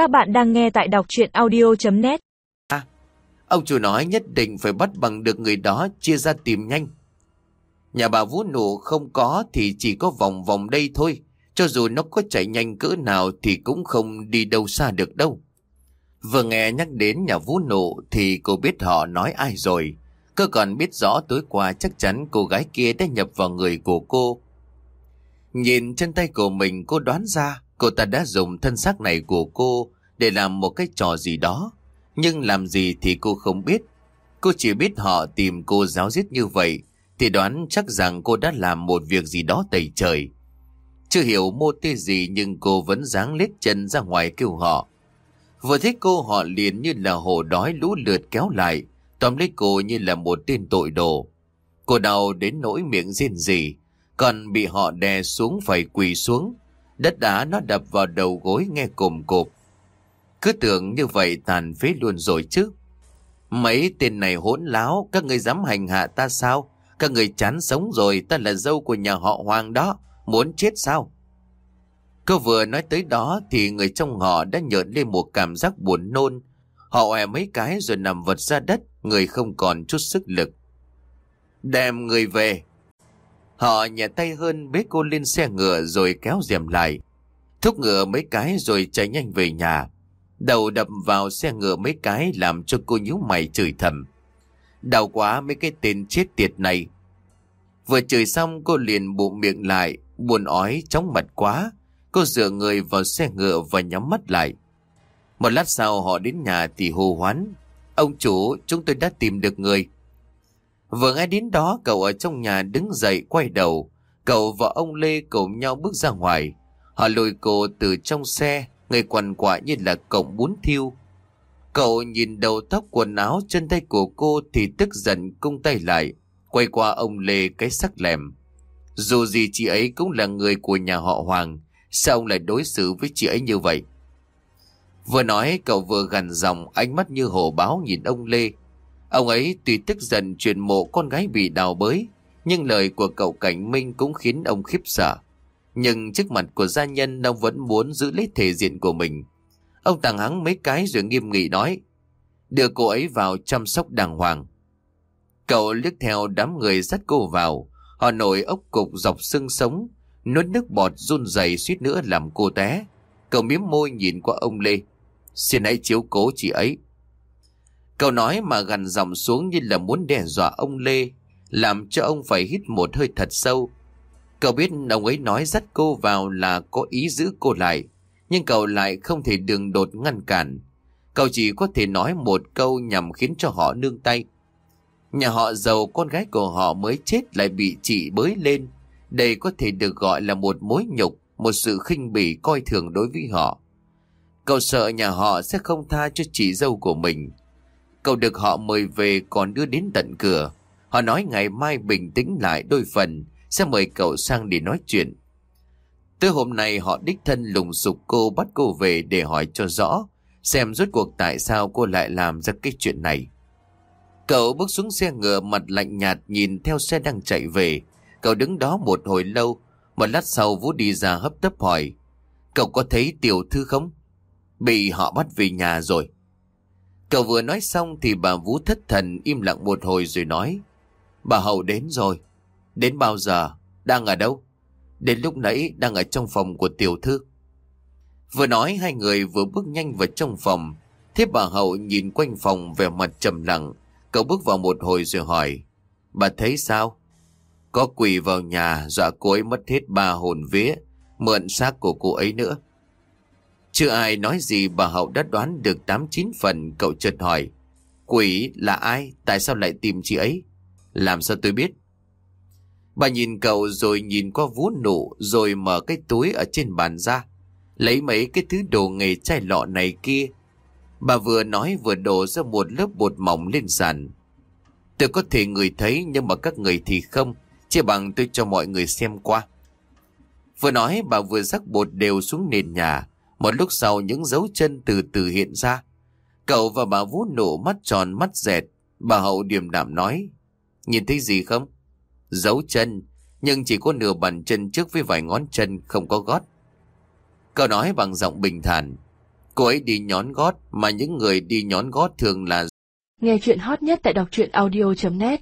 Các bạn đang nghe tại đọc chuyện audio.net à, Ông chủ nói nhất định phải bắt bằng được người đó chia ra tìm nhanh. Nhà bà Vũ nổ không có thì chỉ có vòng vòng đây thôi. Cho dù nó có chạy nhanh cỡ nào thì cũng không đi đâu xa được đâu. Vừa nghe nhắc đến nhà Vũ nổ thì cô biết họ nói ai rồi. Cô còn biết rõ tối qua chắc chắn cô gái kia đã nhập vào người của cô. Nhìn chân tay của mình, cô đoán ra cô ta đã dùng thân xác này của cô để làm một cái trò gì đó. Nhưng làm gì thì cô không biết. Cô chỉ biết họ tìm cô giáo giết như vậy thì đoán chắc rằng cô đã làm một việc gì đó tẩy trời. Chưa hiểu mô tê gì nhưng cô vẫn dáng lết chân ra ngoài kêu họ. Vừa thấy cô họ liền như là hồ đói lũ lượt kéo lại, tóm lấy cô như là một tên tội đồ. Cô đau đến nỗi miệng rên rỉ, còn bị họ đè xuống phải quỳ xuống. Đất đá nó đập vào đầu gối nghe cồm cộp. Cứ tưởng như vậy tàn phế luôn rồi chứ. Mấy tên này hỗn láo, các người dám hành hạ ta sao? Các người chán sống rồi, ta là dâu của nhà họ Hoàng đó, muốn chết sao? Cô vừa nói tới đó thì người trong họ đã nhợn lên một cảm giác buồn nôn. Họ ẻ mấy cái rồi nằm vật ra đất, người không còn chút sức lực. Đem người về. Họ nhẹ tay hơn bế cô lên xe ngựa rồi kéo rèm lại. Thúc ngựa mấy cái rồi chạy nhanh về nhà. Đầu đập vào xe ngựa mấy cái làm cho cô nhíu mày chửi thầm. Đau quá mấy cái tên chết tiệt này. Vừa chửi xong cô liền bụng miệng lại, buồn ói, chóng mặt quá. Cô dựa người vào xe ngựa và nhắm mắt lại. Một lát sau họ đến nhà thì hô hoán. Ông chủ, chúng tôi đã tìm được người. Vừa nghe đến đó, cậu ở trong nhà đứng dậy quay đầu. Cậu và ông Lê cùng nhau bước ra ngoài. Họ lôi cô từ trong xe, người quằn quại như là cổng bún thiêu. Cậu nhìn đầu tóc quần áo chân tay của cô thì tức giận cung tay lại, quay qua ông Lê cái sắc lèm. Dù gì chị ấy cũng là người của nhà họ Hoàng, sao ông lại đối xử với chị ấy như vậy? Vừa nói cậu vừa gằn giọng ánh mắt như hổ báo nhìn ông Lê. Ông ấy tuy tức giận chuyện mộ con gái bị đào bới, nhưng lời của cậu Cảnh Minh cũng khiến ông khiếp sợ. Nhưng trước mặt của gia nhân ông vẫn muốn giữ lấy thể diện của mình. Ông tàng hắng mấy cái rồi nghiêm nghị nói. Đưa cô ấy vào chăm sóc đàng hoàng. Cậu liếc theo đám người dắt cô vào. Họ nổi ốc cục dọc xương sống. Nuốt nước bọt run rẩy suýt nữa làm cô té. Cậu miếm môi nhìn qua ông Lê. Xin hãy chiếu cố chị ấy. Câu nói mà gằn giọng xuống như là muốn đe dọa ông Lê. Làm cho ông phải hít một hơi thật sâu. Cậu biết ông ấy nói dắt cô vào là có ý giữ cô lại. Nhưng cậu lại không thể đường đột ngăn cản. Cậu chỉ có thể nói một câu nhằm khiến cho họ nương tay. Nhà họ giàu con gái của họ mới chết lại bị chị bới lên. Đây có thể được gọi là một mối nhục, một sự khinh bỉ coi thường đối với họ. Cậu sợ nhà họ sẽ không tha cho chị dâu của mình. Cậu được họ mời về còn đưa đến tận cửa. Họ nói ngày mai bình tĩnh lại đôi phần, sẽ mời cậu sang để nói chuyện. Tới hôm nay họ đích thân lùng sục cô bắt cô về để hỏi cho rõ, xem rốt cuộc tại sao cô lại làm ra cái chuyện này. Cậu bước xuống xe ngựa mặt lạnh nhạt nhìn theo xe đang chạy về. Cậu đứng đó một hồi lâu, một lát sau Vũ đi ra hấp tấp hỏi. Cậu có thấy tiểu thư không? Bị họ bắt về nhà rồi. Cậu vừa nói xong thì bà Vũ thất thần im lặng một hồi rồi nói. Bà Hậu đến rồi. Đến bao giờ? Đang ở đâu? Đến lúc nãy đang ở trong phòng của tiểu thư. Vừa nói, hai người vừa bước nhanh vào trong phòng. Thế bà Hậu nhìn quanh phòng vẻ mặt trầm lặng. Cậu bước vào một hồi rồi hỏi. Bà thấy sao? Có quỷ vào nhà, dọa cô ấy mất hết ba hồn vía. Mượn xác của cô ấy nữa. Chưa ai nói gì bà Hậu đã đoán được 8-9 phần, cậu chợt hỏi. Quỷ là ai? Tại sao lại tìm chị ấy? Làm sao tôi biết? Bà nhìn cậu rồi nhìn qua vú nụ rồi mở cái túi ở trên bàn ra. Lấy mấy cái thứ đồ nghề chai lọ này kia. Bà vừa nói vừa đổ ra một lớp bột mỏng lên sàn. Tôi có thể người thấy, nhưng mà các người thì không. Chỉ bằng tôi cho mọi người xem qua. Vừa nói, bà vừa rắc bột đều xuống nền nhà. Một lúc sau những dấu chân từ từ hiện ra. Cậu và bà vũ nổ mắt tròn mắt dẹt. Bà hậu điềm đạm nói. Nhìn thấy gì không? Dấu chân, nhưng chỉ có nửa bàn chân trước với vài ngón chân không có gót. Cậu nói bằng giọng bình thản. Cô ấy đi nhón gót mà những người đi nhón gót thường là Nghe chuyện hot nhất tại đọc truyện audio.net